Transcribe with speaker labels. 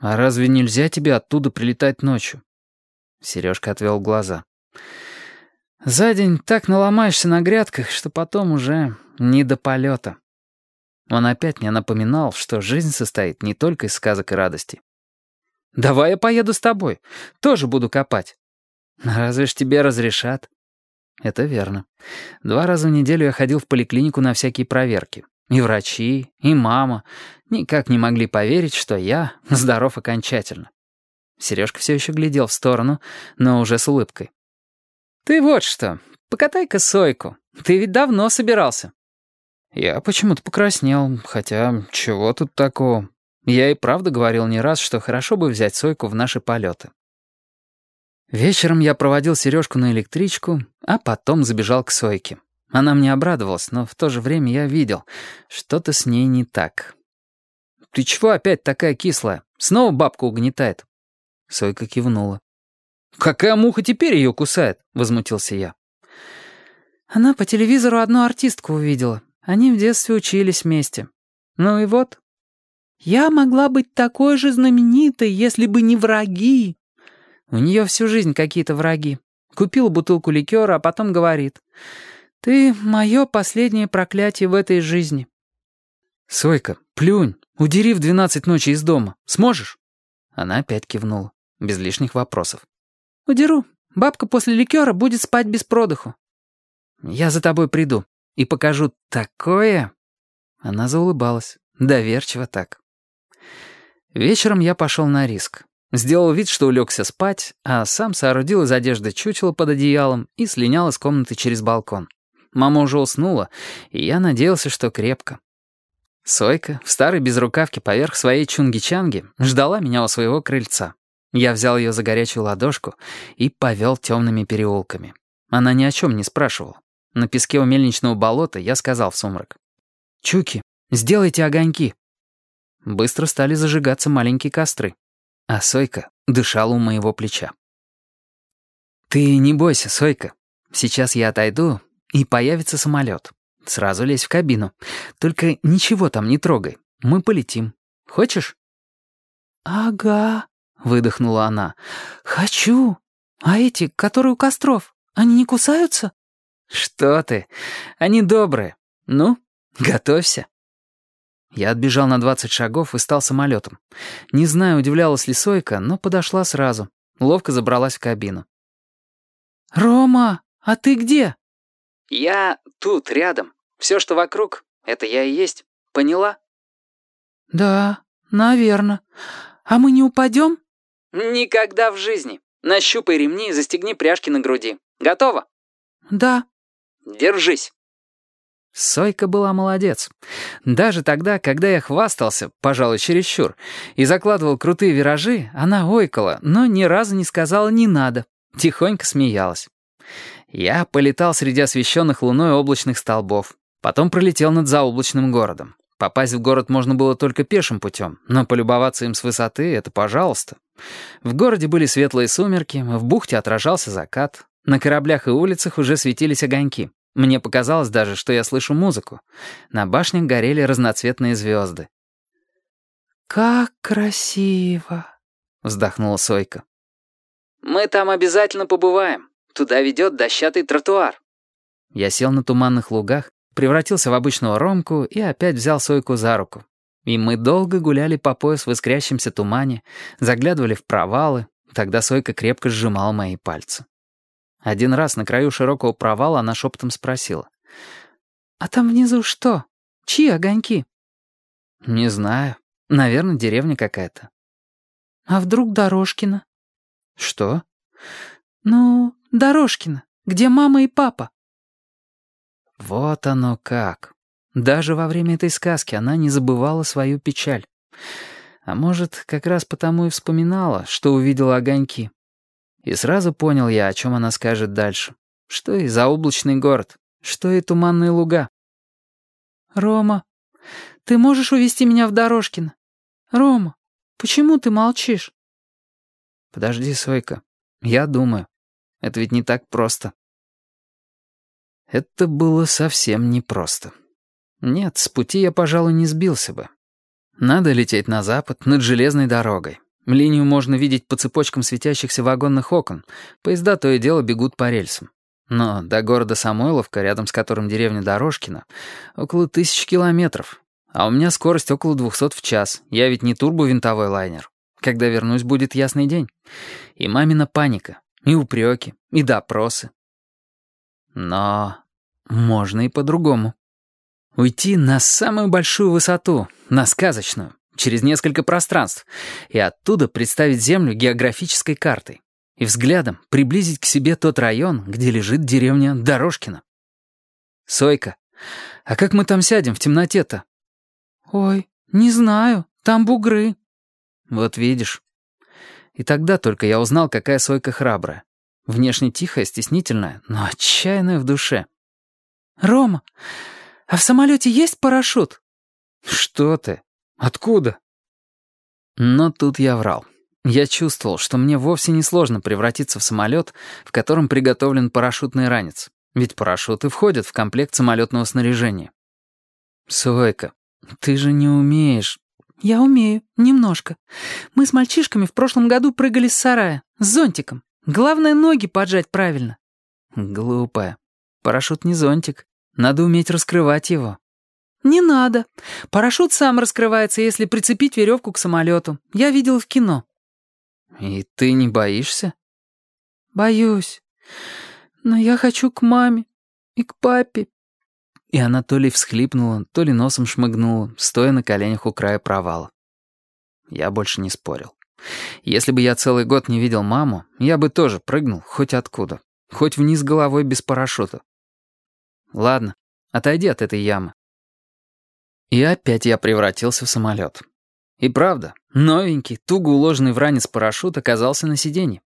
Speaker 1: «А разве нельзя тебе оттуда прилетать ночью?» Сережка отвел глаза. «За день так наломаешься на грядках, что потом уже не до полета». Он опять мне напоминал, что жизнь состоит не только из сказок и радостей. «Давай я поеду с тобой. Тоже буду копать». «Разве ж тебе разрешат?» «Это верно. Два раза в неделю я ходил в поликлинику на всякие проверки. И врачи, и мама никак не могли поверить, что я здоров окончательно. Сережка все еще глядел в сторону, но уже с улыбкой. «Ты вот что, покатай-ка Сойку. Ты ведь давно собирался». Я почему-то покраснел, хотя чего тут такого. Я и правда говорил не раз, что хорошо бы взять Сойку в наши полеты. Вечером я проводил Сережку на электричку, а потом забежал к Сойке. Она мне обрадовалась, но в то же время я видел, что-то с ней не так. «Ты чего опять такая кислая? Снова бабка угнетает?» Сойка кивнула. «Какая муха теперь ее кусает?» — возмутился я. Она по телевизору одну артистку увидела. Они в детстве учились вместе. Ну и вот. «Я могла быть такой же знаменитой, если бы не враги». У нее всю жизнь какие-то враги. Купила бутылку ликера, а потом говорит... «Ты — мое последнее проклятие в этой жизни». «Сойка, плюнь, удери в двенадцать ночи из дома. Сможешь?» Она опять кивнула, без лишних вопросов. «Удеру. Бабка после ликера будет спать без продыху». «Я за тобой приду и покажу такое...» Она заулыбалась, доверчиво так. Вечером я пошел на риск. Сделал вид, что улегся спать, а сам соорудил из одежды чучело под одеялом и слинял из комнаты через балкон. Мама уже уснула, и я надеялся, что крепко. Сойка в старой безрукавке поверх своей чунги-чанги ждала меня у своего крыльца. Я взял ее за горячую ладошку и повел темными переулками. Она ни о чем не спрашивала. На песке у мельничного болота я сказал в сумрак. «Чуки, сделайте огоньки». Быстро стали зажигаться маленькие костры, а Сойка дышала у моего плеча. «Ты не бойся, Сойка. Сейчас я отойду, и появится самолет. Сразу лезь в кабину. Только ничего там не трогай. Мы полетим. Хочешь?»
Speaker 2: «Ага», — выдохнула она. «Хочу. А эти, которые у костров, они не кусаются?»
Speaker 1: «Что ты? Они добрые. Ну, готовься». Я отбежал на двадцать шагов и стал самолетом. Не знаю, удивлялась ли Сойка, но подошла сразу. Ловко забралась в кабину.
Speaker 2: «Рома, а ты где?»
Speaker 1: «Я тут, рядом. Все, что вокруг, это я и есть. Поняла?»
Speaker 2: «Да, наверное. А мы не упадем?»
Speaker 1: «Никогда в жизни. Нащупай ремни и застегни пряжки на груди. Готово?»
Speaker 2: «Да».
Speaker 1: «Держись». Сойка была молодец. Даже тогда, когда я хвастался, пожалуй, чересчур, и закладывал крутые виражи, она ойкала, но ни разу не сказала «не надо». Тихонько смеялась. Я полетал среди освещенных луной облачных столбов. Потом пролетел над заоблачным городом. Попасть в город можно было только пешим путем, но полюбоваться им с высоты — это пожалуйста. В городе были светлые сумерки, в бухте отражался закат. На кораблях и улицах уже светились огоньки. Мне показалось даже, что я слышу музыку. На башнях горели разноцветные звезды.
Speaker 2: «Как красиво!» — вздохнула Сойка.
Speaker 1: «Мы там обязательно побываем. Туда ведет дощатый тротуар». Я сел на туманных лугах, превратился в обычного ромку и опять взял Сойку за руку. И мы долго гуляли по пояс в искрящемся тумане, заглядывали в провалы, тогда Сойка крепко сжимал мои пальцы. Один раз на краю широкого провала она шепотом спросила.
Speaker 2: «А там внизу что? Чьи огоньки?»
Speaker 1: «Не знаю. Наверное, деревня какая-то».
Speaker 2: «А вдруг Дорожкина?»
Speaker 1: «Что?»
Speaker 2: «Ну, Дорожкина, где мама и папа».
Speaker 1: Вот оно как. Даже во время этой сказки она не забывала свою печаль. А может, как раз потому и вспоминала, что увидела огоньки. И сразу понял я, о чем она скажет дальше. Что и заоблачный город, что и туманные луга.
Speaker 2: «Рома, ты можешь увести меня в Дорожкино? Рома, почему ты молчишь?»
Speaker 1: «Подожди, Сойка, я думаю. Это ведь не так просто». Это было совсем непросто. Нет, с пути я, пожалуй, не сбился бы. Надо лететь на запад, над железной дорогой. Линию можно видеть по цепочкам светящихся вагонных окон. Поезда то и дело бегут по рельсам. Но до города Самойловка, рядом с которым деревня Дорожкина, около тысячи километров. А у меня скорость около 200 в час. Я ведь не турбовинтовой лайнер. Когда вернусь, будет ясный день. И мамина паника, и упреки, и допросы. Но можно и по-другому. Уйти на самую большую высоту, на сказочную, через несколько пространств, и оттуда представить Землю географической картой, и взглядом приблизить к себе тот район, где лежит деревня Дорожкина. «Сойка, а как мы там сядем в темноте-то?»
Speaker 2: «Ой, не знаю, там бугры».
Speaker 1: «Вот видишь». И тогда только я узнал, какая Сойка храбрая. Внешне тихая, стеснительная, но отчаянная в душе.
Speaker 2: «Рома, а в самолете есть парашют?»
Speaker 1: «Что ты? Откуда?» Но тут я врал. Я чувствовал, что мне вовсе не сложно превратиться в самолет, в котором приготовлен парашютный ранец. Ведь парашюты входят в комплект самолетного снаряжения. «Сойка, ты же не умеешь...»
Speaker 2: «Я умею, немножко. Мы с мальчишками в прошлом году прыгали с сарая, с зонтиком. Главное, ноги поджать правильно».
Speaker 1: «Глупая. Парашют не зонтик. Надо уметь раскрывать его».
Speaker 2: «Не надо. Парашют сам раскрывается, если прицепить веревку к самолету. Я видел в кино».
Speaker 1: «И ты не боишься?»
Speaker 2: «Боюсь. Но я хочу к маме и к папе».
Speaker 1: И она то ли всхлипнула, то ли носом шмыгнула, стоя на коленях у края провала. Я больше не спорил. Если бы я целый год не видел маму, я бы тоже прыгнул хоть откуда. Хоть вниз головой без парашюта. Ладно, отойди от этой ямы. И опять я превратился в самолет. И правда, новенький, туго уложенный в ранец парашют оказался на сиденье.